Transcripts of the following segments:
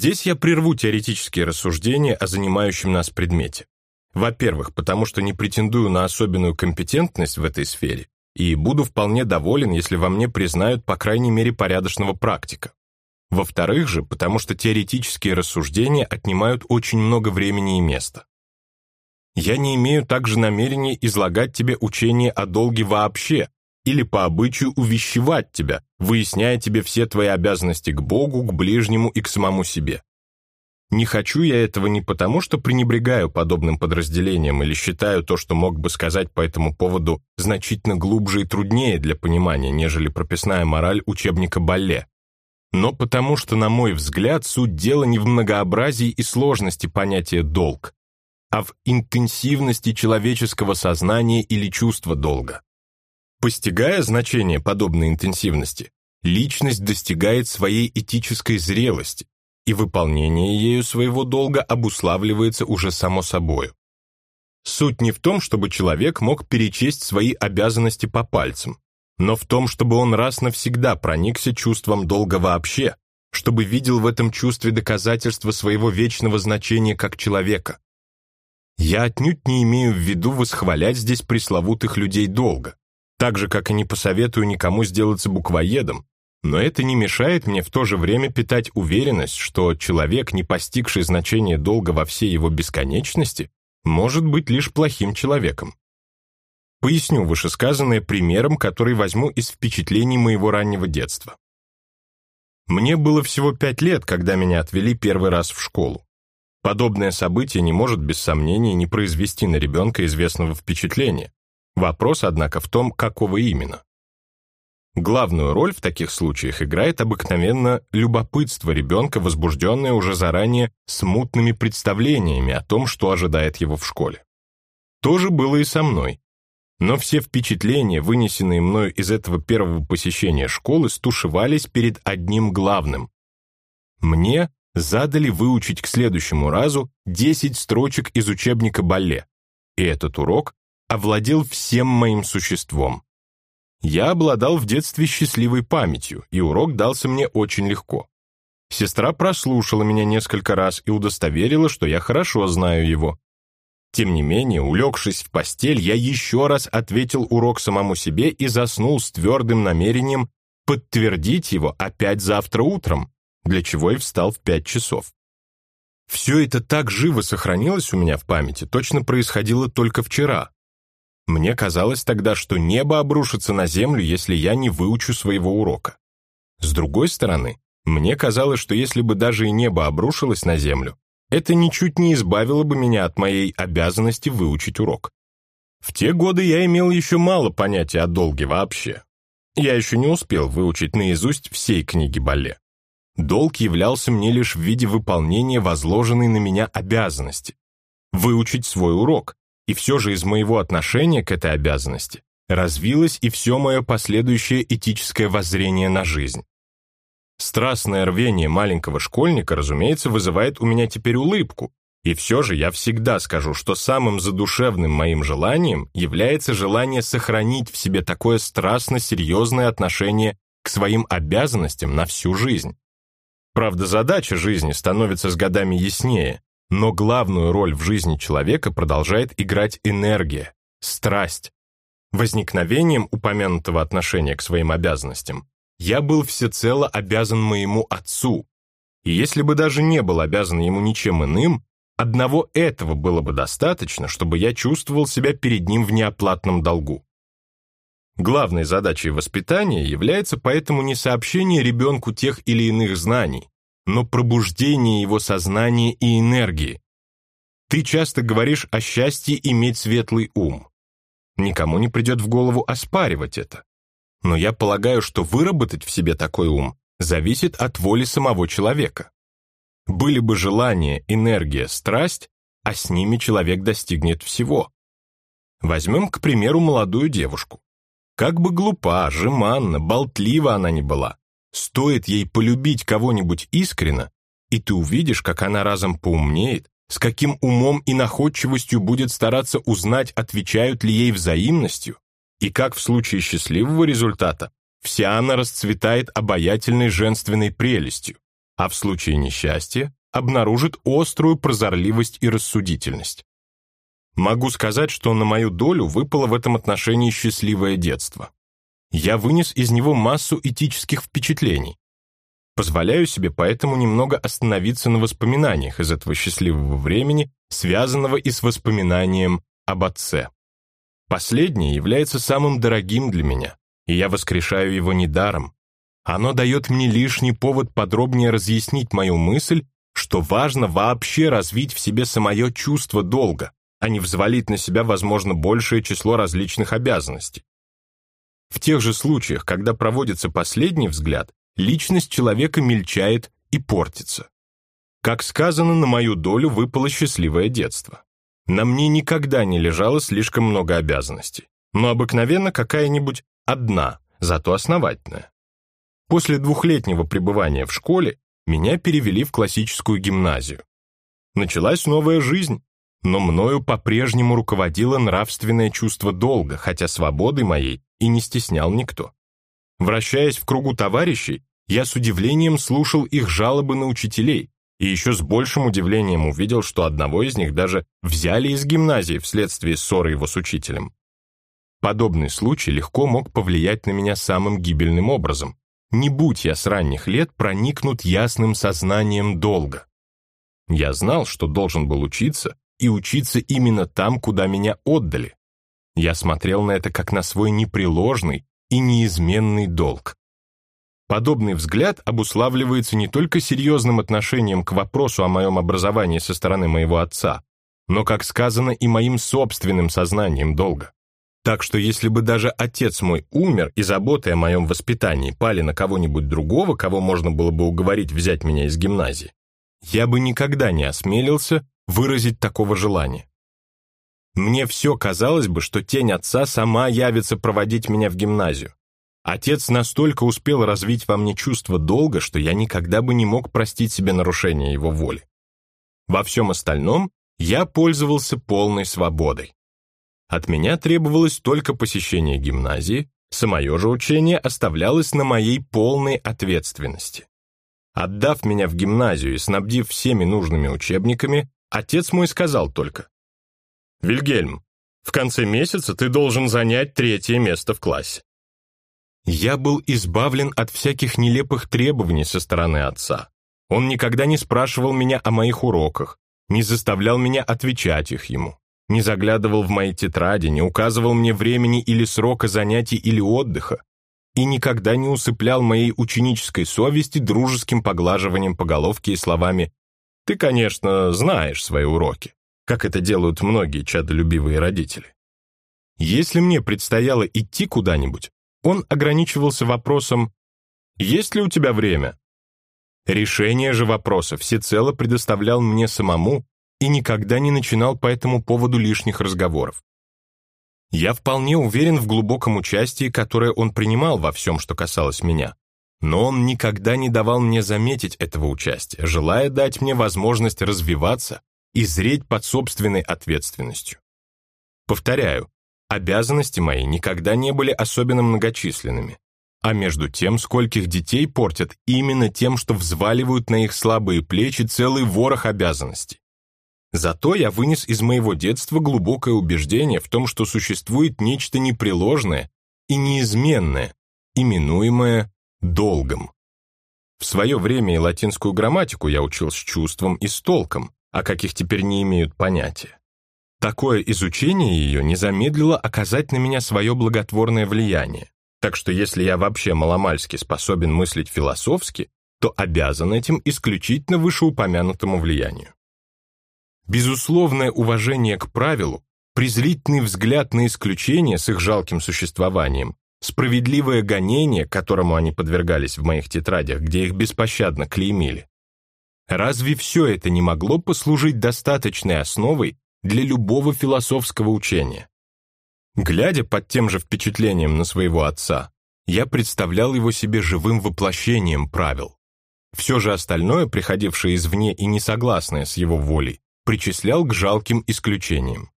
Здесь я прерву теоретические рассуждения о занимающем нас предмете. Во-первых, потому что не претендую на особенную компетентность в этой сфере, и буду вполне доволен, если во мне признают по крайней мере порядочного практика. Во-вторых же, потому что теоретические рассуждения отнимают очень много времени и места. Я не имею также намерения излагать тебе учение о долге вообще, или по обычаю увещевать тебя, выясняя тебе все твои обязанности к Богу, к ближнему и к самому себе. Не хочу я этого не потому, что пренебрегаю подобным подразделением или считаю то, что мог бы сказать по этому поводу, значительно глубже и труднее для понимания, нежели прописная мораль учебника Балле, но потому что, на мой взгляд, суть дела не в многообразии и сложности понятия «долг», а в интенсивности человеческого сознания или чувства долга. Постигая значение подобной интенсивности, личность достигает своей этической зрелости, и выполнение ею своего долга обуславливается уже само собою. Суть не в том, чтобы человек мог перечесть свои обязанности по пальцам, но в том, чтобы он раз навсегда проникся чувством долга вообще, чтобы видел в этом чувстве доказательство своего вечного значения как человека. Я отнюдь не имею в виду восхвалять здесь пресловутых людей долга, так же, как и не посоветую никому сделаться буквоедом, но это не мешает мне в то же время питать уверенность, что человек, не постигший значение долга во всей его бесконечности, может быть лишь плохим человеком. Поясню вышесказанное примером, который возьму из впечатлений моего раннего детства. Мне было всего пять лет, когда меня отвели первый раз в школу. Подобное событие не может без сомнения не произвести на ребенка известного впечатления. Вопрос, однако, в том, какого именно. Главную роль в таких случаях играет обыкновенно любопытство ребенка, возбужденное уже заранее смутными представлениями о том, что ожидает его в школе. То же было и со мной. Но все впечатления, вынесенные мною из этого первого посещения школы, стушевались перед одним главным. Мне задали выучить к следующему разу 10 строчек из учебника балле, и этот урок овладел всем моим существом. Я обладал в детстве счастливой памятью, и урок дался мне очень легко. Сестра прослушала меня несколько раз и удостоверила, что я хорошо знаю его. Тем не менее, улегшись в постель, я еще раз ответил урок самому себе и заснул с твердым намерением подтвердить его опять завтра утром, для чего и встал в пять часов. Все это так живо сохранилось у меня в памяти, точно происходило только вчера, мне казалось тогда, что небо обрушится на землю, если я не выучу своего урока. С другой стороны, мне казалось, что если бы даже и небо обрушилось на землю, это ничуть не избавило бы меня от моей обязанности выучить урок. В те годы я имел еще мало понятия о долге вообще. Я еще не успел выучить наизусть всей книги Балле. Долг являлся мне лишь в виде выполнения возложенной на меня обязанности – выучить свой урок, и все же из моего отношения к этой обязанности развилось и все мое последующее этическое воззрение на жизнь. Страстное рвение маленького школьника, разумеется, вызывает у меня теперь улыбку, и все же я всегда скажу, что самым задушевным моим желанием является желание сохранить в себе такое страстно серьезное отношение к своим обязанностям на всю жизнь. Правда, задача жизни становится с годами яснее, но главную роль в жизни человека продолжает играть энергия, страсть. Возникновением упомянутого отношения к своим обязанностям я был всецело обязан моему отцу, и если бы даже не был обязан ему ничем иным, одного этого было бы достаточно, чтобы я чувствовал себя перед ним в неоплатном долгу. Главной задачей воспитания является поэтому не сообщение ребенку тех или иных знаний, но пробуждение его сознания и энергии. Ты часто говоришь о счастье иметь светлый ум. Никому не придет в голову оспаривать это. Но я полагаю, что выработать в себе такой ум зависит от воли самого человека. Были бы желание, энергия, страсть, а с ними человек достигнет всего. Возьмем, к примеру, молодую девушку. Как бы глупа, жеманна, болтлива она ни была, Стоит ей полюбить кого-нибудь искренно, и ты увидишь, как она разом поумнеет, с каким умом и находчивостью будет стараться узнать, отвечают ли ей взаимностью, и как в случае счастливого результата вся она расцветает обаятельной женственной прелестью, а в случае несчастья обнаружит острую прозорливость и рассудительность. Могу сказать, что на мою долю выпало в этом отношении счастливое детство. Я вынес из него массу этических впечатлений. Позволяю себе поэтому немного остановиться на воспоминаниях из этого счастливого времени, связанного и с воспоминанием об отце. Последнее является самым дорогим для меня, и я воскрешаю его недаром. Оно дает мне лишний повод подробнее разъяснить мою мысль, что важно вообще развить в себе самое чувство долга, а не взвалить на себя, возможно, большее число различных обязанностей. В тех же случаях, когда проводится последний взгляд, личность человека мельчает и портится. Как сказано, на мою долю выпало счастливое детство. На мне никогда не лежало слишком много обязанностей, но обыкновенно какая-нибудь одна, зато основательная. После двухлетнего пребывания в школе меня перевели в классическую гимназию. Началась новая жизнь, но мною по-прежнему руководило нравственное чувство долга, хотя свободы моей и не стеснял никто. Вращаясь в кругу товарищей, я с удивлением слушал их жалобы на учителей, и еще с большим удивлением увидел, что одного из них даже взяли из гимназии вследствие ссоры его с учителем. Подобный случай легко мог повлиять на меня самым гибельным образом. Не будь я с ранних лет проникнут ясным сознанием долга. Я знал, что должен был учиться, и учиться именно там, куда меня отдали. Я смотрел на это как на свой непреложный и неизменный долг. Подобный взгляд обуславливается не только серьезным отношением к вопросу о моем образовании со стороны моего отца, но, как сказано, и моим собственным сознанием долга. Так что если бы даже отец мой умер, и заботы о моем воспитании пали на кого-нибудь другого, кого можно было бы уговорить взять меня из гимназии, я бы никогда не осмелился выразить такого желания. Мне все казалось бы, что тень отца сама явится проводить меня в гимназию. Отец настолько успел развить во мне чувство долга, что я никогда бы не мог простить себе нарушение его воли. Во всем остальном я пользовался полной свободой. От меня требовалось только посещение гимназии, самое же учение оставлялось на моей полной ответственности. Отдав меня в гимназию и снабдив всеми нужными учебниками, Отец мой сказал только, «Вильгельм, в конце месяца ты должен занять третье место в классе». Я был избавлен от всяких нелепых требований со стороны отца. Он никогда не спрашивал меня о моих уроках, не заставлял меня отвечать их ему, не заглядывал в мои тетради, не указывал мне времени или срока занятий или отдыха, и никогда не усыплял моей ученической совести дружеским поглаживанием по головке и словами ты, конечно, знаешь свои уроки, как это делают многие чадолюбивые родители. Если мне предстояло идти куда-нибудь, он ограничивался вопросом «Есть ли у тебя время?». Решение же вопроса всецело предоставлял мне самому и никогда не начинал по этому поводу лишних разговоров. Я вполне уверен в глубоком участии, которое он принимал во всем, что касалось меня. Но он никогда не давал мне заметить этого участия, желая дать мне возможность развиваться и зреть под собственной ответственностью. Повторяю, обязанности мои никогда не были особенно многочисленными, а между тем, скольких детей портят именно тем, что взваливают на их слабые плечи целый ворох обязанностей. Зато я вынес из моего детства глубокое убеждение в том, что существует нечто непреложное и неизменное, именуемое долгом. В свое время и латинскую грамматику я учил с чувством и с толком, о каких теперь не имеют понятия. Такое изучение ее не замедлило оказать на меня свое благотворное влияние. Так что если я вообще маломальски способен мыслить философски, то обязан этим исключительно вышеупомянутому влиянию. Безусловное уважение к правилу, презрительный взгляд на исключения с их жалким существованием справедливое гонение, которому они подвергались в моих тетрадях, где их беспощадно клеймили. Разве все это не могло послужить достаточной основой для любого философского учения? Глядя под тем же впечатлением на своего отца, я представлял его себе живым воплощением правил. Все же остальное, приходившее извне и не согласное с его волей, причислял к жалким исключениям.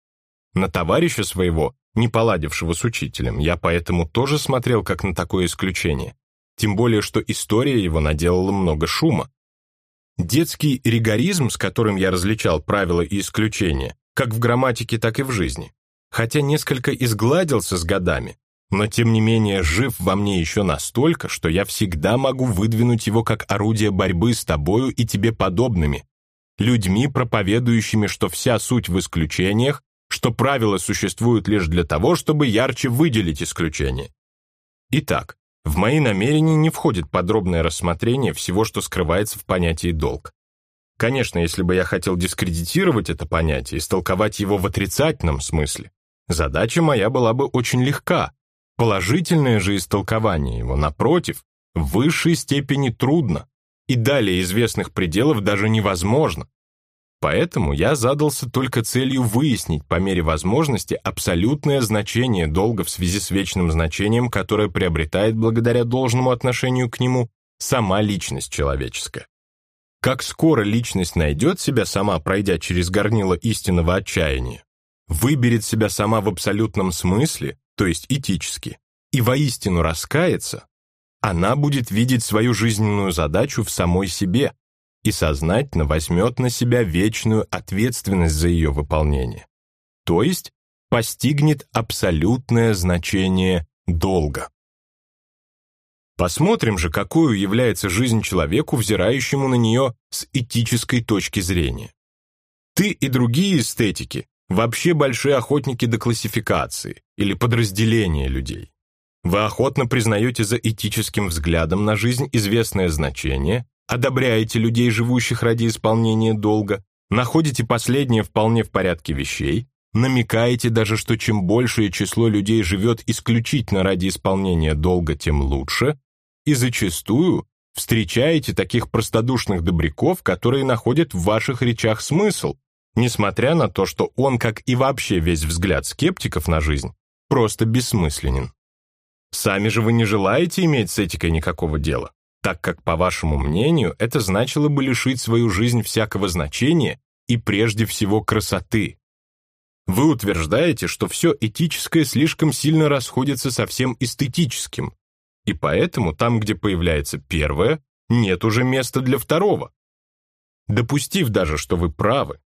На товарища своего не поладившего с учителем, я поэтому тоже смотрел как на такое исключение. Тем более, что история его наделала много шума. Детский ригоризм, с которым я различал правила и исключения, как в грамматике, так и в жизни, хотя несколько изгладился с годами, но тем не менее жив во мне еще настолько, что я всегда могу выдвинуть его как орудие борьбы с тобою и тебе подобными, людьми, проповедующими, что вся суть в исключениях, что правила существуют лишь для того, чтобы ярче выделить исключение. Итак, в мои намерения не входит подробное рассмотрение всего, что скрывается в понятии «долг». Конечно, если бы я хотел дискредитировать это понятие, истолковать его в отрицательном смысле, задача моя была бы очень легка. Положительное же истолкование его, напротив, в высшей степени трудно, и далее известных пределов даже невозможно. Поэтому я задался только целью выяснить по мере возможности абсолютное значение долга в связи с вечным значением, которое приобретает благодаря должному отношению к нему сама личность человеческая. Как скоро личность найдет себя сама, пройдя через горнило истинного отчаяния, выберет себя сама в абсолютном смысле, то есть этически, и воистину раскается, она будет видеть свою жизненную задачу в самой себе, и сознательно возьмет на себя вечную ответственность за ее выполнение, то есть постигнет абсолютное значение долга. Посмотрим же, какую является жизнь человеку, взирающему на нее с этической точки зрения. Ты и другие эстетики вообще большие охотники до классификации или подразделения людей. Вы охотно признаете за этическим взглядом на жизнь известное значение, одобряете людей, живущих ради исполнения долга, находите последнее вполне в порядке вещей, намекаете даже, что чем большее число людей живет исключительно ради исполнения долга, тем лучше, и зачастую встречаете таких простодушных добряков, которые находят в ваших речах смысл, несмотря на то, что он, как и вообще весь взгляд скептиков на жизнь, просто бессмысленен. Сами же вы не желаете иметь с этикой никакого дела так как, по вашему мнению, это значило бы лишить свою жизнь всякого значения и прежде всего красоты. Вы утверждаете, что все этическое слишком сильно расходится со всем эстетическим, и поэтому там, где появляется первое, нет уже места для второго. Допустив даже, что вы правы,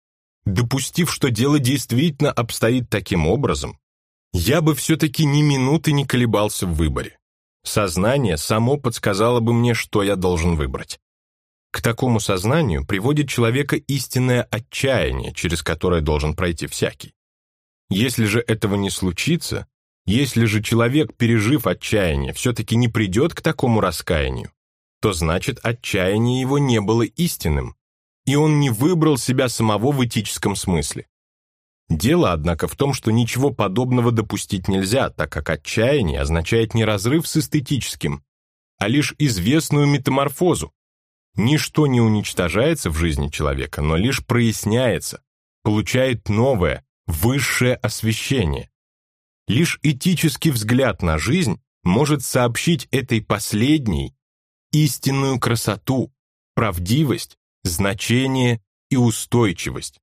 допустив, что дело действительно обстоит таким образом, я бы все-таки ни минуты не колебался в выборе. Сознание само подсказало бы мне, что я должен выбрать. К такому сознанию приводит человека истинное отчаяние, через которое должен пройти всякий. Если же этого не случится, если же человек, пережив отчаяние, все-таки не придет к такому раскаянию, то значит отчаяние его не было истинным, и он не выбрал себя самого в этическом смысле. Дело, однако, в том, что ничего подобного допустить нельзя, так как отчаяние означает не разрыв с эстетическим, а лишь известную метаморфозу. Ничто не уничтожается в жизни человека, но лишь проясняется, получает новое, высшее освещение. Лишь этический взгляд на жизнь может сообщить этой последней истинную красоту, правдивость, значение и устойчивость.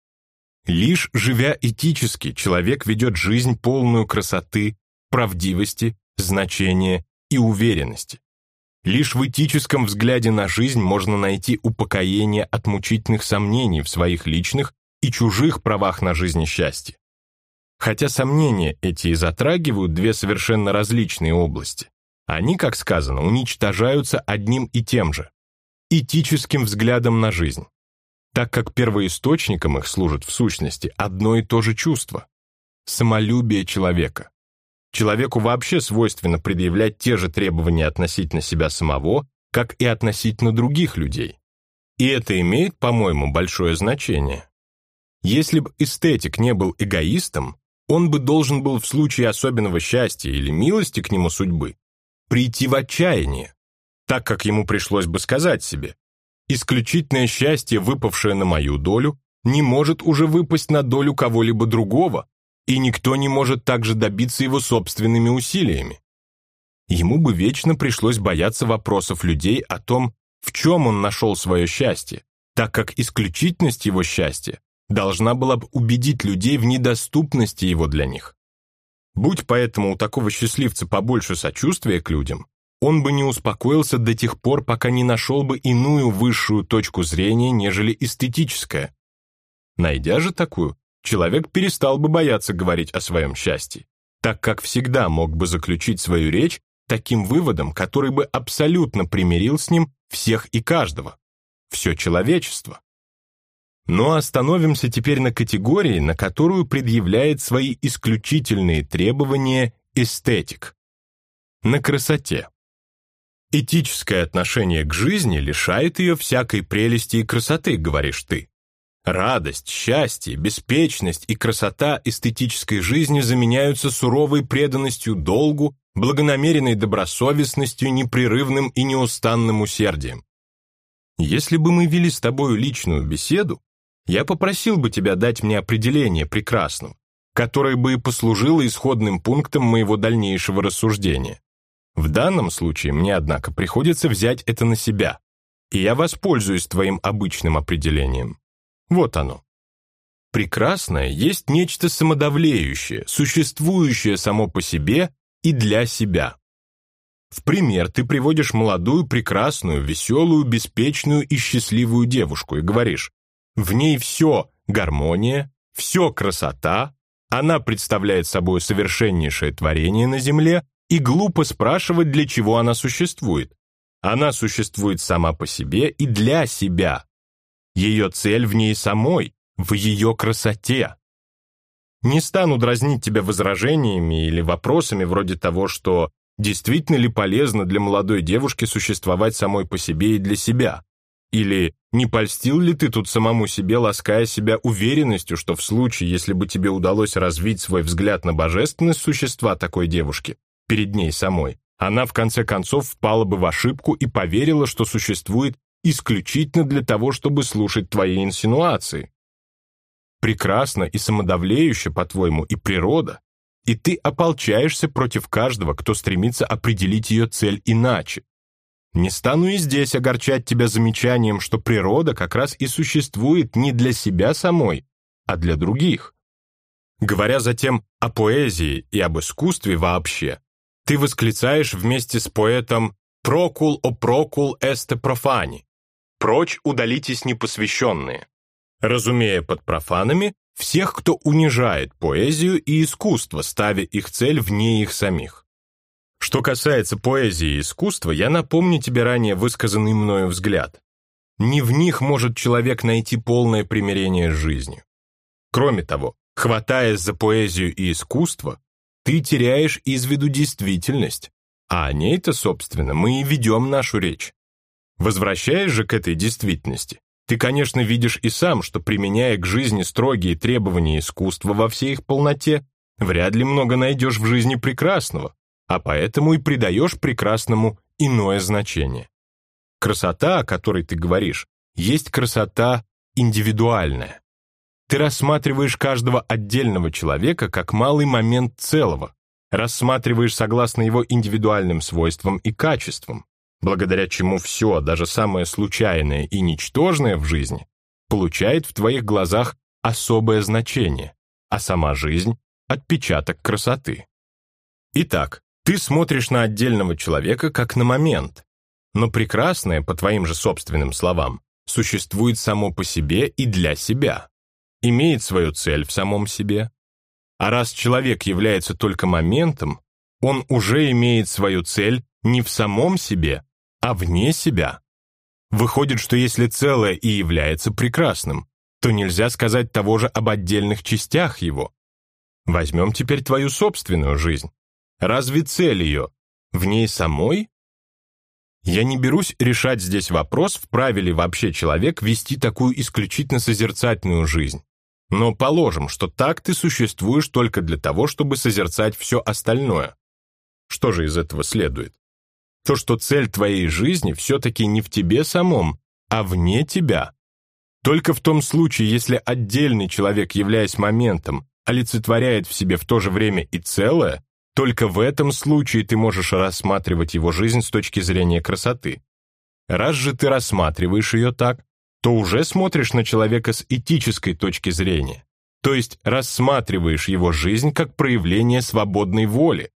Лишь живя этически, человек ведет жизнь полную красоты, правдивости, значения и уверенности. Лишь в этическом взгляде на жизнь можно найти упокоение от мучительных сомнений в своих личных и чужих правах на жизнь и счастье. Хотя сомнения эти и затрагивают две совершенно различные области, они, как сказано, уничтожаются одним и тем же – этическим взглядом на жизнь так как первоисточником их служит в сущности одно и то же чувство – самолюбие человека. Человеку вообще свойственно предъявлять те же требования относительно себя самого, как и относительно других людей. И это имеет, по-моему, большое значение. Если бы эстетик не был эгоистом, он бы должен был в случае особенного счастья или милости к нему судьбы прийти в отчаяние, так как ему пришлось бы сказать себе Исключительное счастье, выпавшее на мою долю, не может уже выпасть на долю кого-либо другого, и никто не может также добиться его собственными усилиями. Ему бы вечно пришлось бояться вопросов людей о том, в чем он нашел свое счастье, так как исключительность его счастья должна была бы убедить людей в недоступности его для них. Будь поэтому у такого счастливца побольше сочувствия к людям, он бы не успокоился до тех пор, пока не нашел бы иную высшую точку зрения, нежели эстетическая. Найдя же такую, человек перестал бы бояться говорить о своем счастье, так как всегда мог бы заключить свою речь таким выводом, который бы абсолютно примирил с ним всех и каждого, все человечество. Но остановимся теперь на категории, на которую предъявляет свои исключительные требования эстетик. На красоте. Этическое отношение к жизни лишает ее всякой прелести и красоты, говоришь ты. Радость, счастье, беспечность и красота эстетической жизни заменяются суровой преданностью долгу, благонамеренной добросовестностью, непрерывным и неустанным усердием. Если бы мы вели с тобою личную беседу, я попросил бы тебя дать мне определение прекрасного, которое бы и послужило исходным пунктом моего дальнейшего рассуждения. В данном случае мне, однако, приходится взять это на себя, и я воспользуюсь твоим обычным определением. Вот оно. Прекрасное есть нечто самодавлеющее, существующее само по себе и для себя. В пример ты приводишь молодую, прекрасную, веселую, беспечную и счастливую девушку и говоришь, в ней все гармония, все красота, она представляет собой совершеннейшее творение на земле, и глупо спрашивать, для чего она существует. Она существует сама по себе и для себя. Ее цель в ней самой, в ее красоте. Не стану дразнить тебя возражениями или вопросами вроде того, что действительно ли полезно для молодой девушки существовать самой по себе и для себя? Или не польстил ли ты тут самому себе, лаская себя уверенностью, что в случае, если бы тебе удалось развить свой взгляд на божественность существа такой девушки, перед ней самой, она в конце концов впала бы в ошибку и поверила, что существует исключительно для того, чтобы слушать твои инсинуации. Прекрасно и самодавлеюще, по-твоему, и природа, и ты ополчаешься против каждого, кто стремится определить ее цель иначе. Не стану и здесь огорчать тебя замечанием, что природа как раз и существует не для себя самой, а для других. Говоря затем о поэзии и об искусстве вообще, ты восклицаешь вместе с поэтом «Прокул о прокул эсте профани» «Прочь удалитесь непосвященные», разумея под профанами всех, кто унижает поэзию и искусство, ставя их цель вне их самих. Что касается поэзии и искусства, я напомню тебе ранее высказанный мною взгляд. Не в них может человек найти полное примирение с жизнью. Кроме того, хватаясь за поэзию и искусство, ты теряешь из виду действительность, а о ней-то, собственно, мы и ведем нашу речь. Возвращаясь же к этой действительности, ты, конечно, видишь и сам, что, применяя к жизни строгие требования искусства во всей их полноте, вряд ли много найдешь в жизни прекрасного, а поэтому и придаешь прекрасному иное значение. Красота, о которой ты говоришь, есть красота индивидуальная. Ты рассматриваешь каждого отдельного человека как малый момент целого, рассматриваешь согласно его индивидуальным свойствам и качествам, благодаря чему все, даже самое случайное и ничтожное в жизни, получает в твоих глазах особое значение, а сама жизнь — отпечаток красоты. Итак, ты смотришь на отдельного человека как на момент, но прекрасное, по твоим же собственным словам, существует само по себе и для себя имеет свою цель в самом себе. А раз человек является только моментом, он уже имеет свою цель не в самом себе, а вне себя. Выходит, что если целое и является прекрасным, то нельзя сказать того же об отдельных частях его. Возьмем теперь твою собственную жизнь. Разве цель ее в ней самой? Я не берусь решать здесь вопрос, вправе ли вообще человек вести такую исключительно созерцательную жизнь. Но положим, что так ты существуешь только для того, чтобы созерцать все остальное. Что же из этого следует? То, что цель твоей жизни все-таки не в тебе самом, а вне тебя. Только в том случае, если отдельный человек, являясь моментом, олицетворяет в себе в то же время и целое, только в этом случае ты можешь рассматривать его жизнь с точки зрения красоты. Раз же ты рассматриваешь ее так, то уже смотришь на человека с этической точки зрения, то есть рассматриваешь его жизнь как проявление свободной воли.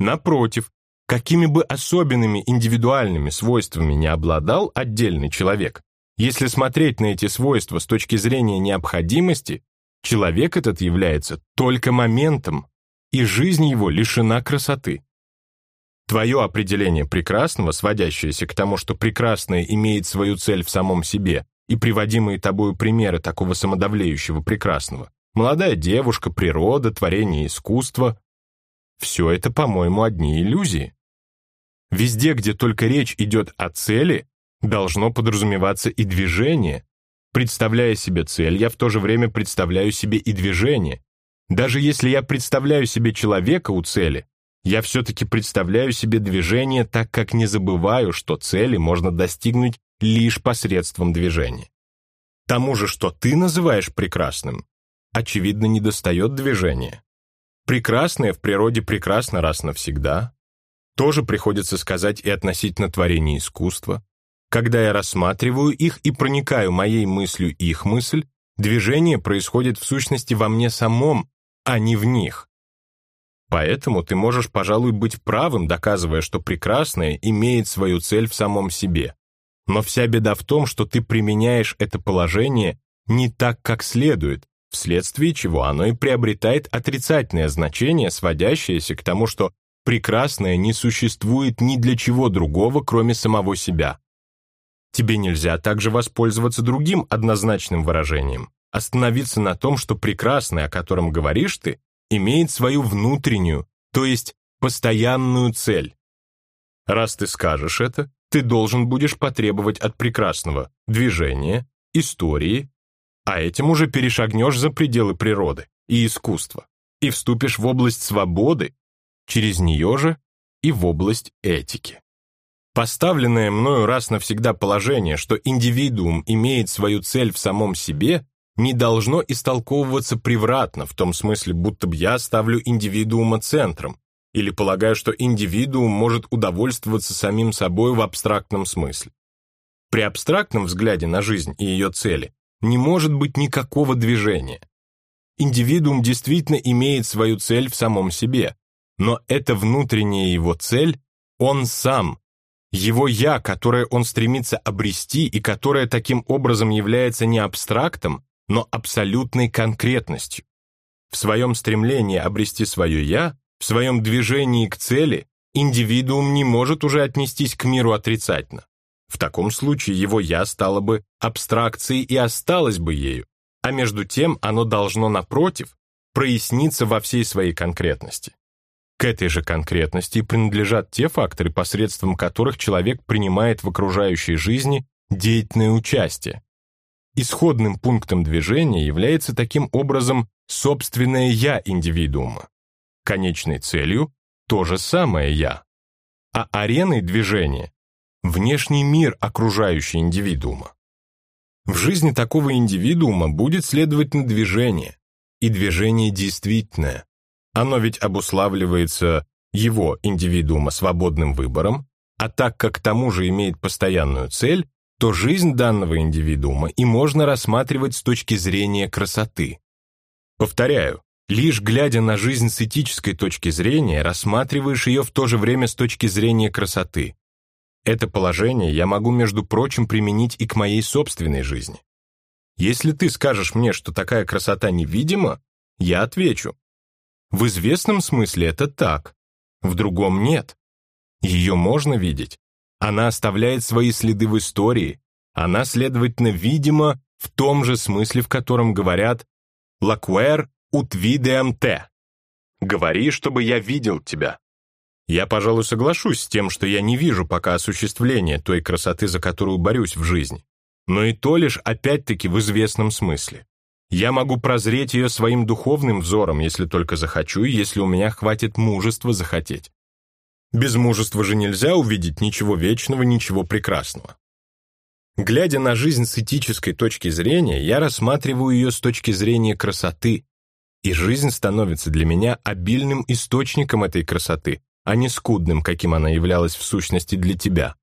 Напротив, Какими бы особенными индивидуальными свойствами не обладал отдельный человек, если смотреть на эти свойства с точки зрения необходимости, человек этот является только моментом, и жизнь его лишена красоты. Твое определение прекрасного, сводящееся к тому, что прекрасное имеет свою цель в самом себе, и приводимые тобою примеры такого самодавлеющего прекрасного, молодая девушка, природа, творение искусства, все это, по-моему, одни иллюзии. Везде, где только речь идет о цели, должно подразумеваться и движение. Представляя себе цель, я в то же время представляю себе и движение. Даже если я представляю себе человека у цели, я все-таки представляю себе движение, так как не забываю, что цели можно достигнуть лишь посредством движения. Тому же, что ты называешь прекрасным, очевидно, недостает движения. Прекрасное в природе прекрасно раз навсегда. Тоже приходится сказать и относительно творения искусства. Когда я рассматриваю их и проникаю моей мыслью их мысль, движение происходит в сущности во мне самом, а не в них. Поэтому ты можешь, пожалуй, быть правым, доказывая, что прекрасное имеет свою цель в самом себе. Но вся беда в том, что ты применяешь это положение не так, как следует, вследствие чего оно и приобретает отрицательное значение, сводящееся к тому, что прекрасное не существует ни для чего другого, кроме самого себя. Тебе нельзя также воспользоваться другим однозначным выражением, остановиться на том, что прекрасное, о котором говоришь ты, имеет свою внутреннюю, то есть постоянную цель. Раз ты скажешь это, ты должен будешь потребовать от прекрасного движения, истории, а этим уже перешагнешь за пределы природы и искусства и вступишь в область свободы, через нее же и в область этики. Поставленное мною раз навсегда положение, что индивидуум имеет свою цель в самом себе, не должно истолковываться превратно, в том смысле, будто бы я ставлю индивидуума центром, или полагаю, что индивидуум может удовольствоваться самим собой в абстрактном смысле. При абстрактном взгляде на жизнь и ее цели не может быть никакого движения. Индивидуум действительно имеет свою цель в самом себе, но эта внутренняя его цель – он сам, его «я», которое он стремится обрести и которое таким образом является не абстрактом, но абсолютной конкретностью. В своем стремлении обрести свое «я», в своем движении к цели, индивидуум не может уже отнестись к миру отрицательно. В таком случае его «я» стало бы абстракцией и осталось бы ею, а между тем оно должно, напротив, проясниться во всей своей конкретности. К этой же конкретности принадлежат те факторы, посредством которых человек принимает в окружающей жизни деятельное участие. Исходным пунктом движения является таким образом собственное «я» индивидуума. Конечной целью – то же самое «я». А ареной движения внешний мир, окружающий индивидуума. В жизни такого индивидуума будет, следовательно, движение, и движение действительное. Оно ведь обуславливается его, индивидуума, свободным выбором, а так как к тому же имеет постоянную цель, то жизнь данного индивидуума и можно рассматривать с точки зрения красоты. Повторяю, лишь глядя на жизнь с этической точки зрения, рассматриваешь ее в то же время с точки зрения красоты. Это положение я могу, между прочим, применить и к моей собственной жизни. Если ты скажешь мне, что такая красота невидима, я отвечу. В известном смысле это так, в другом нет. Ее можно видеть. Она оставляет свои следы в истории. Она, следовательно, видима в том же смысле, в котором говорят «Лакуэр ut videam te» — «Говори, чтобы я видел тебя». Я, пожалуй, соглашусь с тем, что я не вижу пока осуществления той красоты, за которую борюсь в жизни. Но и то лишь опять-таки в известном смысле. Я могу прозреть ее своим духовным взором, если только захочу, и если у меня хватит мужества захотеть. Без мужества же нельзя увидеть ничего вечного, ничего прекрасного. Глядя на жизнь с этической точки зрения, я рассматриваю ее с точки зрения красоты, и жизнь становится для меня обильным источником этой красоты, а не скудным, каким она являлась в сущности для тебя.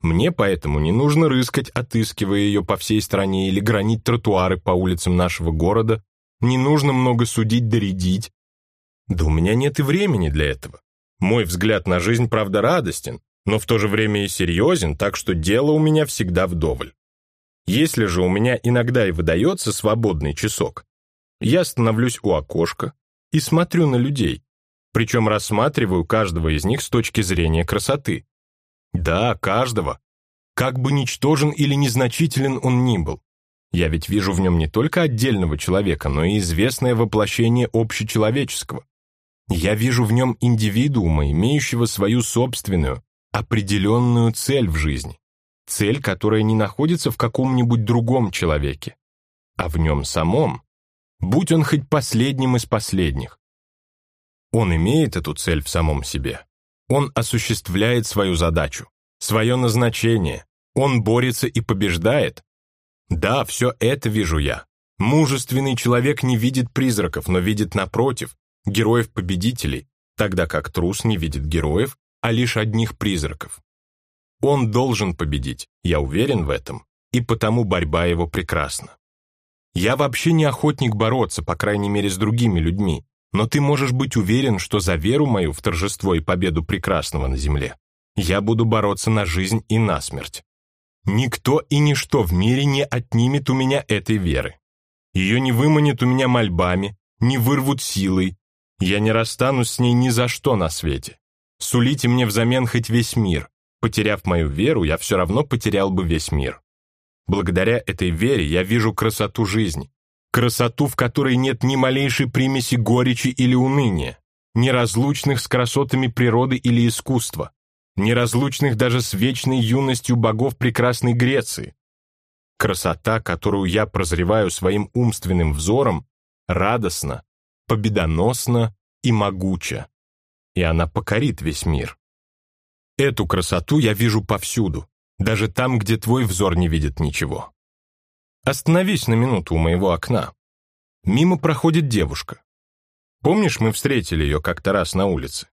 Мне поэтому не нужно рыскать, отыскивая ее по всей стране или гранить тротуары по улицам нашего города, не нужно много судить доредить. Да у меня нет и времени для этого. Мой взгляд на жизнь, правда, радостен, но в то же время и серьезен, так что дело у меня всегда вдоволь. Если же у меня иногда и выдается свободный часок, я становлюсь у окошка и смотрю на людей, причем рассматриваю каждого из них с точки зрения красоты. Да, каждого. Как бы ничтожен или незначителен он ни был. Я ведь вижу в нем не только отдельного человека, но и известное воплощение общечеловеческого. Я вижу в нем индивидуума, имеющего свою собственную, определенную цель в жизни. Цель, которая не находится в каком-нибудь другом человеке, а в нем самом, будь он хоть последним из последних. Он имеет эту цель в самом себе. Он осуществляет свою задачу, свое назначение. Он борется и побеждает. Да, все это вижу я. Мужественный человек не видит призраков, но видит напротив, героев-победителей, тогда как трус не видит героев, а лишь одних призраков. Он должен победить, я уверен в этом, и потому борьба его прекрасна. Я вообще не охотник бороться, по крайней мере, с другими людьми, но ты можешь быть уверен, что за веру мою в торжество и победу прекрасного на земле я буду бороться на жизнь и на смерть. Никто и ничто в мире не отнимет у меня этой веры. Ее не выманят у меня мольбами, не вырвут силой. Я не расстанусь с ней ни за что на свете. Сулите мне взамен хоть весь мир. Потеряв мою веру, я все равно потерял бы весь мир. Благодаря этой вере я вижу красоту жизни, красоту, в которой нет ни малейшей примеси горечи или уныния, неразлучных с красотами природы или искусства, неразлучных даже с вечной юностью богов прекрасной Греции. Красота, которую я прозреваю своим умственным взором, радостна, победоносна и могуча, и она покорит весь мир. Эту красоту я вижу повсюду, даже там, где твой взор не видит ничего. Остановись на минуту у моего окна. Мимо проходит девушка. Помнишь, мы встретили ее как-то раз на улице?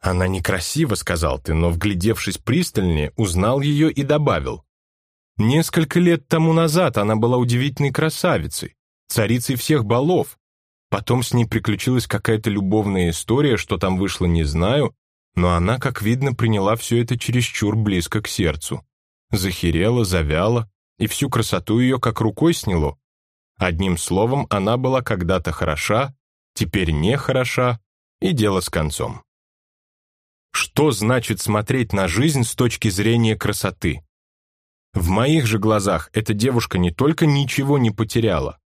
Она некрасива, сказал ты, но, вглядевшись пристальнее, узнал ее и добавил. Несколько лет тому назад она была удивительной красавицей, царицей всех балов. Потом с ней приключилась какая-то любовная история, что там вышло, не знаю, но она, как видно, приняла все это чересчур близко к сердцу. Захерела, завяла, и всю красоту ее как рукой сняло. Одним словом, она была когда-то хороша, теперь не хороша, и дело с концом. Что значит смотреть на жизнь с точки зрения красоты? В моих же глазах эта девушка не только ничего не потеряла,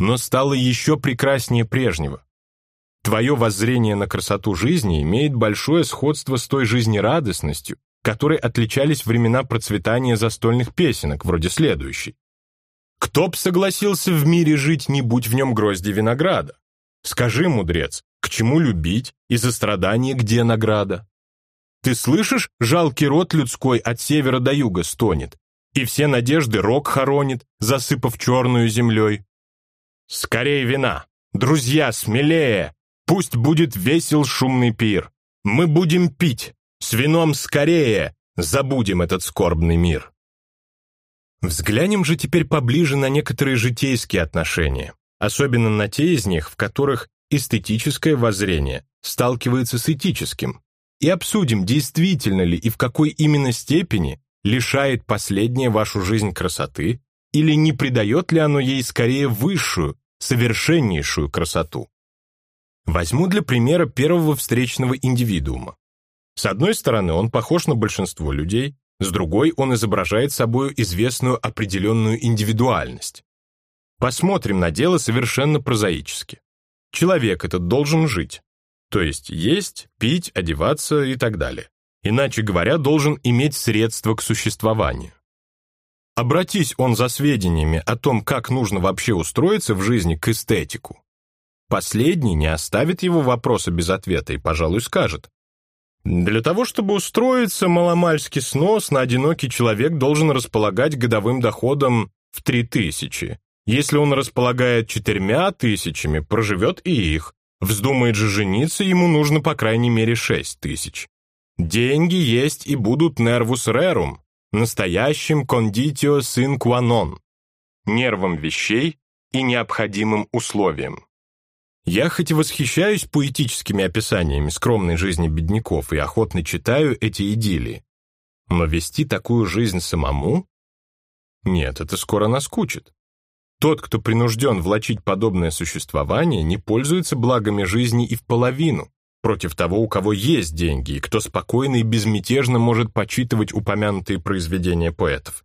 но стала еще прекраснее прежнего. Твое воззрение на красоту жизни имеет большое сходство с той жизнерадостностью, которой отличались времена процветания застольных песенок, вроде следующей. «Кто б согласился в мире жить, не будь в нем грозди винограда? Скажи, мудрец, к чему любить и за страдание где награда? Ты слышишь, жалкий род людской от севера до юга стонет, и все надежды рок хоронит, засыпав черную землей. Скорей вина! Друзья, смелее! Пусть будет весел шумный пир. Мы будем пить, с вином скорее забудем этот скорбный мир. Взглянем же теперь поближе на некоторые житейские отношения, особенно на те из них, в которых эстетическое воззрение сталкивается с этическим, и обсудим, действительно ли и в какой именно степени лишает последнее вашу жизнь красоты или не придает ли оно ей скорее высшую, совершеннейшую красоту. Возьму для примера первого встречного индивидуума. С одной стороны, он похож на большинство людей, с другой он изображает собой известную определенную индивидуальность. Посмотрим на дело совершенно прозаически. Человек этот должен жить, то есть есть, пить, одеваться и так далее. Иначе говоря, должен иметь средства к существованию. Обратись он за сведениями о том, как нужно вообще устроиться в жизни к эстетику. Последний не оставит его вопроса без ответа и, пожалуй, скажет, для того, чтобы устроиться, маломальски сносно, одинокий человек должен располагать годовым доходом в три тысячи. Если он располагает четырьмя тысячами, проживет и их. Вздумает же жениться, ему нужно по крайней мере шесть тысяч. Деньги есть и будут нервус рерум, настоящим кондитио qua non, нервом вещей и необходимым условием. Я хоть и восхищаюсь поэтическими описаниями скромной жизни бедняков и охотно читаю эти идиллии, но вести такую жизнь самому? Нет, это скоро наскучит. Тот, кто принужден влачить подобное существование, не пользуется благами жизни и в половину, против того, у кого есть деньги, и кто спокойно и безмятежно может почитывать упомянутые произведения поэтов.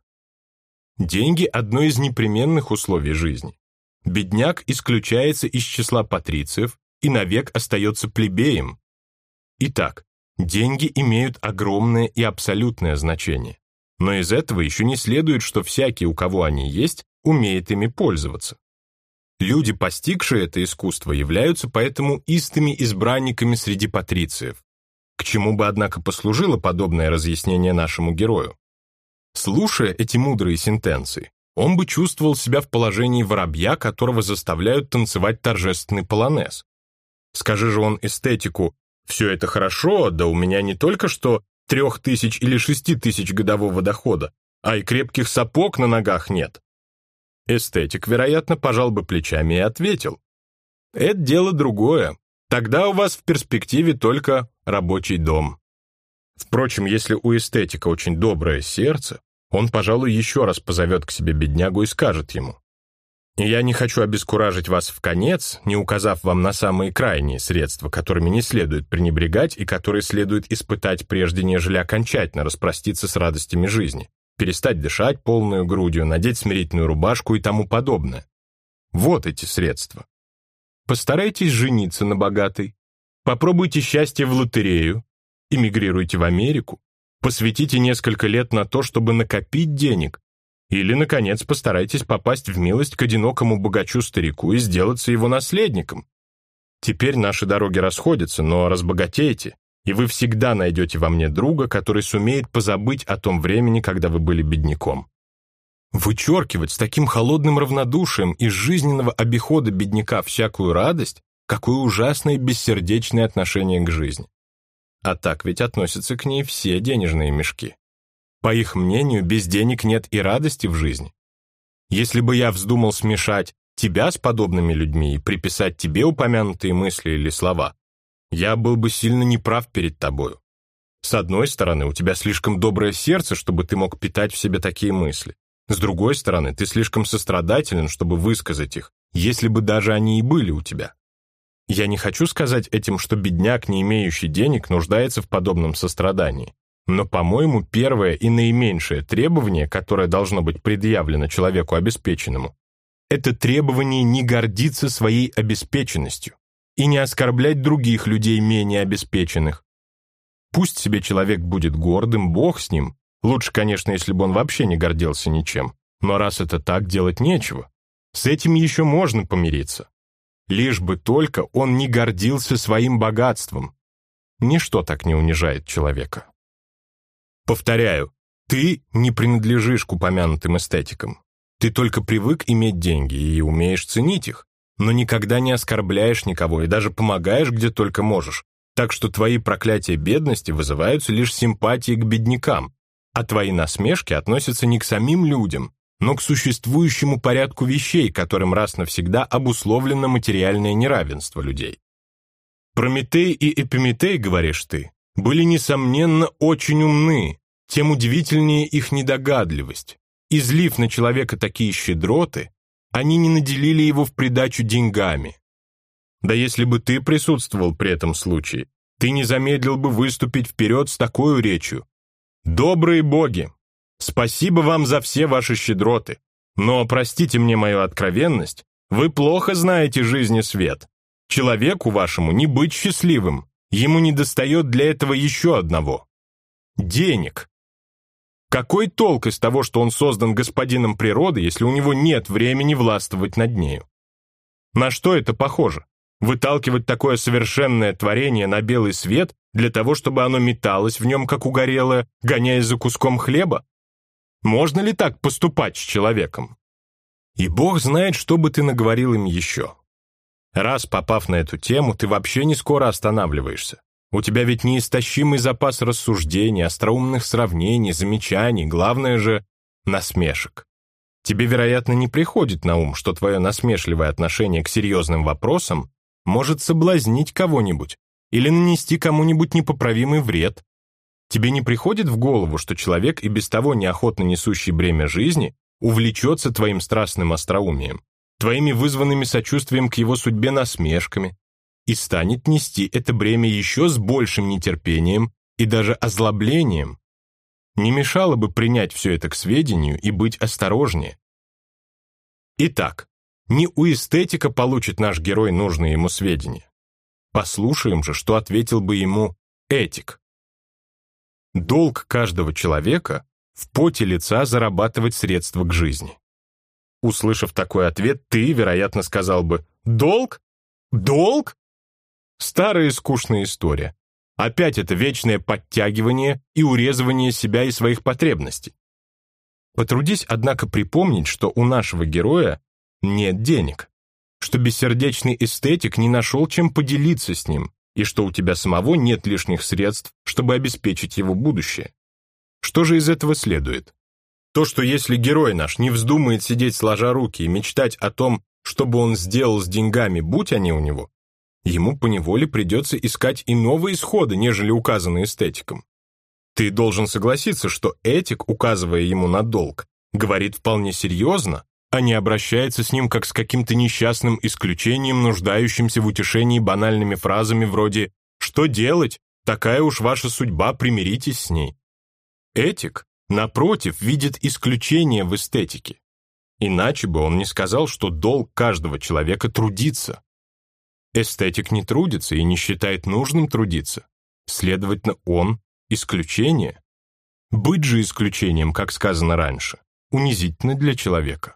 Деньги – одно из непременных условий жизни. Бедняк исключается из числа патрициев и навек остается плебеем. Итак, деньги имеют огромное и абсолютное значение. Но из этого еще не следует, что всякий, у кого они есть, умеет ими пользоваться. Люди, постигшие это искусство, являются поэтому истыми избранниками среди патрициев. К чему бы, однако, послужило подобное разъяснение нашему герою? Слушая эти мудрые сентенции, он бы чувствовал себя в положении воробья, которого заставляют танцевать торжественный полонез. Скажи же он эстетику «все это хорошо, да у меня не только что трех тысяч или шести тысяч годового дохода, а и крепких сапог на ногах нет». Эстетик, вероятно, пожал бы плечами и ответил. «Это дело другое. Тогда у вас в перспективе только рабочий дом». Впрочем, если у эстетика очень доброе сердце, он, пожалуй, еще раз позовет к себе беднягу и скажет ему. «Я не хочу обескуражить вас в конец, не указав вам на самые крайние средства, которыми не следует пренебрегать и которые следует испытать прежде, нежели окончательно распроститься с радостями жизни перестать дышать полную грудью, надеть смирительную рубашку и тому подобное. Вот эти средства. Постарайтесь жениться на богатой, попробуйте счастье в лотерею, эмигрируйте в Америку, посвятите несколько лет на то, чтобы накопить денег, или, наконец, постарайтесь попасть в милость к одинокому богачу-старику и сделаться его наследником. Теперь наши дороги расходятся, но разбогатейте, и вы всегда найдете во мне друга, который сумеет позабыть о том времени, когда вы были бедняком. Вычеркивать с таким холодным равнодушием из жизненного обихода бедняка всякую радость, какое ужасное бессердечное отношение к жизни. А так ведь относятся к ней все денежные мешки. По их мнению, без денег нет и радости в жизни. Если бы я вздумал смешать тебя с подобными людьми и приписать тебе упомянутые мысли или слова, я был бы сильно неправ перед тобою. С одной стороны, у тебя слишком доброе сердце, чтобы ты мог питать в себе такие мысли. С другой стороны, ты слишком сострадателен, чтобы высказать их, если бы даже они и были у тебя. Я не хочу сказать этим, что бедняк, не имеющий денег, нуждается в подобном сострадании. Но, по-моему, первое и наименьшее требование, которое должно быть предъявлено человеку обеспеченному, это требование не гордиться своей обеспеченностью и не оскорблять других людей менее обеспеченных. Пусть себе человек будет гордым, Бог с ним. Лучше, конечно, если бы он вообще не гордился ничем. Но раз это так, делать нечего. С этим еще можно помириться. Лишь бы только он не гордился своим богатством. Ничто так не унижает человека. Повторяю, ты не принадлежишь к упомянутым эстетикам. Ты только привык иметь деньги и умеешь ценить их но никогда не оскорбляешь никого и даже помогаешь где только можешь, так что твои проклятия бедности вызываются лишь симпатией к беднякам, а твои насмешки относятся не к самим людям, но к существующему порядку вещей, которым раз навсегда обусловлено материальное неравенство людей. Прометей и Эпиметей, говоришь ты, были, несомненно, очень умны, тем удивительнее их недогадливость. Излив на человека такие щедроты, они не наделили его в придачу деньгами. Да если бы ты присутствовал при этом случае, ты не замедлил бы выступить вперед с такой речью. «Добрые боги! Спасибо вам за все ваши щедроты, но, простите мне мою откровенность, вы плохо знаете жизни свет. Человеку вашему не быть счастливым, ему недостает для этого еще одного — денег. Какой толк из того, что он создан господином природы, если у него нет времени властвовать над нею? На что это похоже? Выталкивать такое совершенное творение на белый свет для того, чтобы оно металось в нем, как угорелое, гоняясь за куском хлеба? Можно ли так поступать с человеком? И Бог знает, что бы ты наговорил им еще. Раз попав на эту тему, ты вообще не скоро останавливаешься. У тебя ведь неистощимый запас рассуждений, остроумных сравнений, замечаний, главное же — насмешек. Тебе, вероятно, не приходит на ум, что твое насмешливое отношение к серьезным вопросам может соблазнить кого-нибудь или нанести кому-нибудь непоправимый вред. Тебе не приходит в голову, что человек и без того неохотно несущий бремя жизни увлечется твоим страстным остроумием, твоими вызванными сочувствием к его судьбе насмешками, и станет нести это бремя еще с большим нетерпением и даже озлоблением. Не мешало бы принять все это к сведению и быть осторожнее. Итак, не у эстетика получит наш герой нужные ему сведения. Послушаем же, что ответил бы ему этик. Долг каждого человека в поте лица зарабатывать средства к жизни. Услышав такой ответ, ты, вероятно, сказал бы «Долг? Долг?» Старая скучная история. Опять это вечное подтягивание и урезывание себя и своих потребностей. Потрудись, однако, припомнить, что у нашего героя нет денег, что бессердечный эстетик не нашел, чем поделиться с ним, и что у тебя самого нет лишних средств, чтобы обеспечить его будущее. Что же из этого следует? То, что если герой наш не вздумает сидеть сложа руки и мечтать о том, что бы он сделал с деньгами, будь они у него, ему поневоле придется искать и новые исходы, нежели указанные эстетиком. Ты должен согласиться, что этик, указывая ему на долг, говорит вполне серьезно, а не обращается с ним как с каким-то несчастным исключением, нуждающимся в утешении банальными фразами вроде «Что делать? Такая уж ваша судьба, примиритесь с ней». Этик, напротив, видит исключение в эстетике. Иначе бы он не сказал, что долг каждого человека трудиться. Эстетик не трудится и не считает нужным трудиться. Следовательно, он – исключение. Быть же исключением, как сказано раньше, унизительно для человека.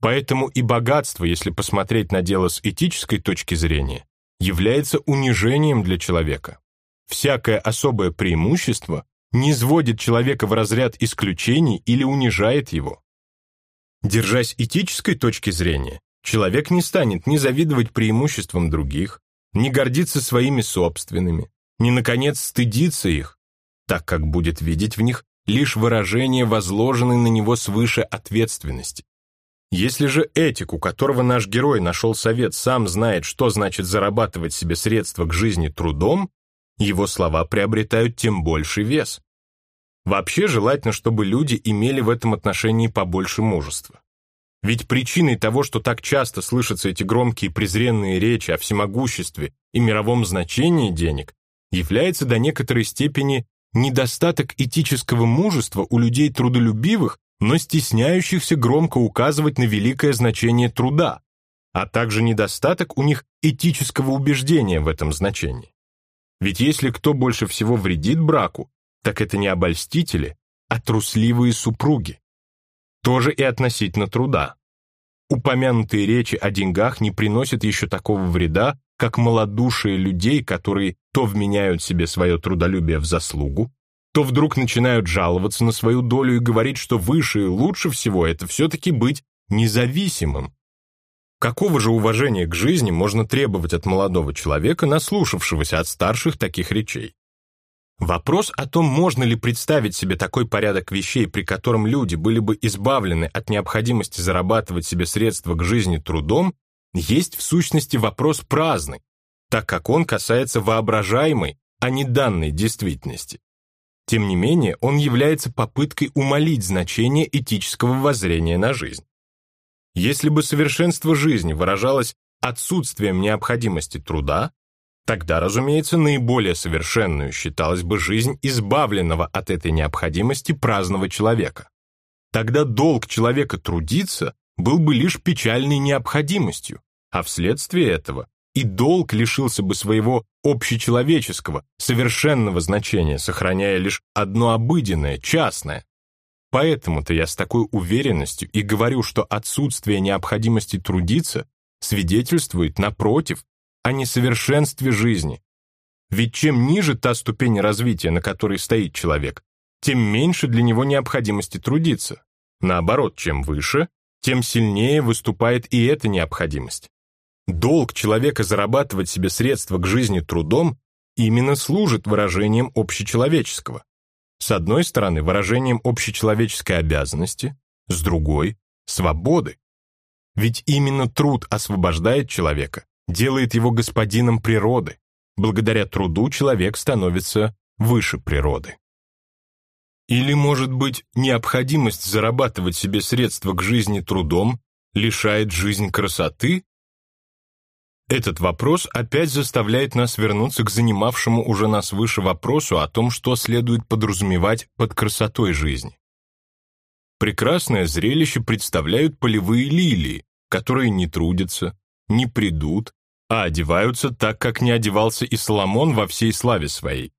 Поэтому и богатство, если посмотреть на дело с этической точки зрения, является унижением для человека. Всякое особое преимущество не сводит человека в разряд исключений или унижает его. Держась этической точки зрения, Человек не станет ни завидовать преимуществам других, ни гордиться своими собственными, ни, наконец, стыдиться их, так как будет видеть в них лишь выражение возложенной на него свыше ответственности. Если же этик, у которого наш герой нашел совет, сам знает, что значит зарабатывать себе средства к жизни трудом, его слова приобретают тем больший вес. Вообще желательно, чтобы люди имели в этом отношении побольше мужества. Ведь причиной того, что так часто слышатся эти громкие презренные речи о всемогуществе и мировом значении денег, является до некоторой степени недостаток этического мужества у людей трудолюбивых, но стесняющихся громко указывать на великое значение труда, а также недостаток у них этического убеждения в этом значении. Ведь если кто больше всего вредит браку, так это не обольстители, а трусливые супруги. Тоже и относительно труда. Упомянутые речи о деньгах не приносят еще такого вреда, как малодушие людей, которые то вменяют себе свое трудолюбие в заслугу, то вдруг начинают жаловаться на свою долю и говорить, что выше и лучше всего это все-таки быть независимым. Какого же уважения к жизни можно требовать от молодого человека, наслушавшегося от старших таких речей? Вопрос о том, можно ли представить себе такой порядок вещей, при котором люди были бы избавлены от необходимости зарабатывать себе средства к жизни трудом, есть в сущности вопрос праздный, так как он касается воображаемой, а не данной действительности. Тем не менее, он является попыткой умолить значение этического воззрения на жизнь. Если бы совершенство жизни выражалось отсутствием необходимости труда, Тогда, разумеется, наиболее совершенную считалась бы жизнь избавленного от этой необходимости праздного человека. Тогда долг человека трудиться был бы лишь печальной необходимостью, а вследствие этого и долг лишился бы своего общечеловеческого, совершенного значения, сохраняя лишь одно обыденное, частное. Поэтому-то я с такой уверенностью и говорю, что отсутствие необходимости трудиться свидетельствует, напротив, о несовершенстве жизни. Ведь чем ниже та ступень развития, на которой стоит человек, тем меньше для него необходимости трудиться. Наоборот, чем выше, тем сильнее выступает и эта необходимость. Долг человека зарабатывать себе средства к жизни трудом именно служит выражением общечеловеческого. С одной стороны, выражением общечеловеческой обязанности, с другой — свободы. Ведь именно труд освобождает человека делает его господином природы. Благодаря труду человек становится выше природы. Или, может быть, необходимость зарабатывать себе средства к жизни трудом лишает жизнь красоты? Этот вопрос опять заставляет нас вернуться к занимавшему уже нас выше вопросу о том, что следует подразумевать под красотой жизни. Прекрасное зрелище представляют полевые лилии, которые не трудятся, не придут, а одеваются так, как не одевался и Соломон во всей славе своей.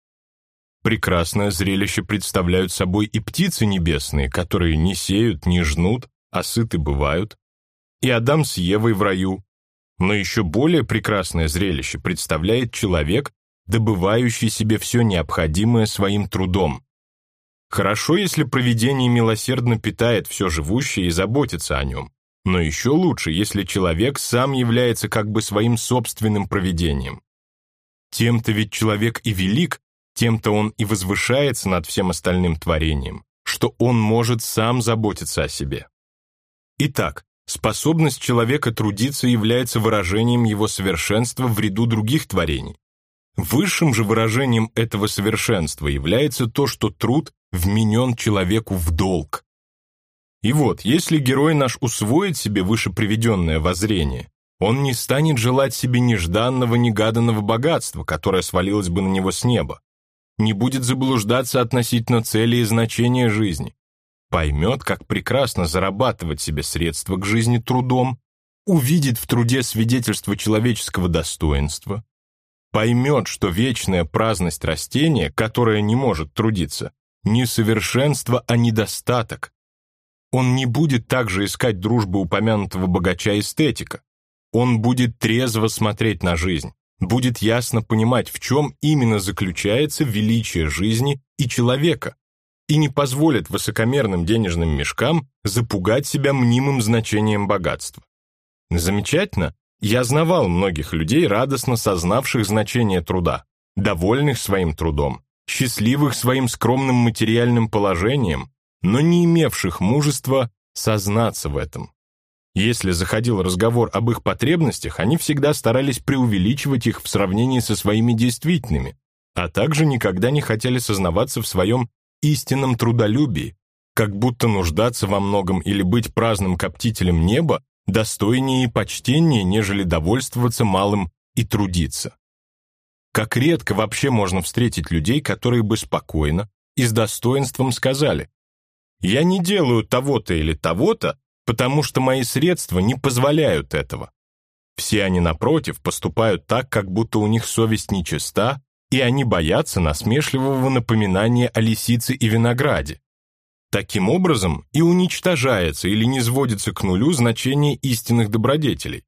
Прекрасное зрелище представляют собой и птицы небесные, которые не сеют, не жнут, а сыты бывают, и Адам с Евой в раю. Но еще более прекрасное зрелище представляет человек, добывающий себе все необходимое своим трудом. Хорошо, если провидение милосердно питает все живущее и заботится о нем. Но еще лучше, если человек сам является как бы своим собственным провидением. Тем-то ведь человек и велик, тем-то он и возвышается над всем остальным творением, что он может сам заботиться о себе. Итак, способность человека трудиться является выражением его совершенства в ряду других творений. Высшим же выражением этого совершенства является то, что труд вменен человеку в долг. И вот, если герой наш усвоит себе выше приведенное воззрение, он не станет желать себе нежданного, негаданного богатства, которое свалилось бы на него с неба, не будет заблуждаться относительно цели и значения жизни, поймет, как прекрасно зарабатывать себе средства к жизни трудом, увидит в труде свидетельство человеческого достоинства, поймет, что вечная праздность растения, которое не может трудиться, не совершенство, а недостаток. Он не будет также искать дружбы упомянутого богача эстетика. Он будет трезво смотреть на жизнь, будет ясно понимать, в чем именно заключается величие жизни и человека, и не позволит высокомерным денежным мешкам запугать себя мнимым значением богатства. Замечательно, я знавал многих людей, радостно сознавших значение труда, довольных своим трудом, счастливых своим скромным материальным положением, но не имевших мужества сознаться в этом. Если заходил разговор об их потребностях, они всегда старались преувеличивать их в сравнении со своими действительными, а также никогда не хотели сознаваться в своем истинном трудолюбии, как будто нуждаться во многом или быть праздным коптителем неба достойнее и почтеннее, нежели довольствоваться малым и трудиться. Как редко вообще можно встретить людей, которые бы спокойно и с достоинством сказали «Я не делаю того-то или того-то, потому что мои средства не позволяют этого. Все они, напротив, поступают так, как будто у них совесть нечиста, и они боятся насмешливого напоминания о лисице и винограде. Таким образом и уничтожается или не сводится к нулю значение истинных добродетелей.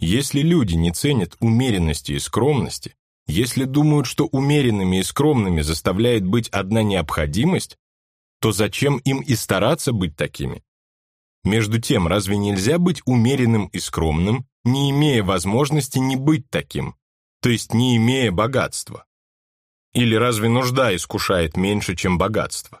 Если люди не ценят умеренности и скромности, если думают, что умеренными и скромными заставляет быть одна необходимость, то зачем им и стараться быть такими? Между тем, разве нельзя быть умеренным и скромным, не имея возможности не быть таким, то есть не имея богатства? Или разве нужда искушает меньше, чем богатство?